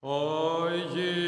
Oh, Jesus.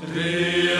Three.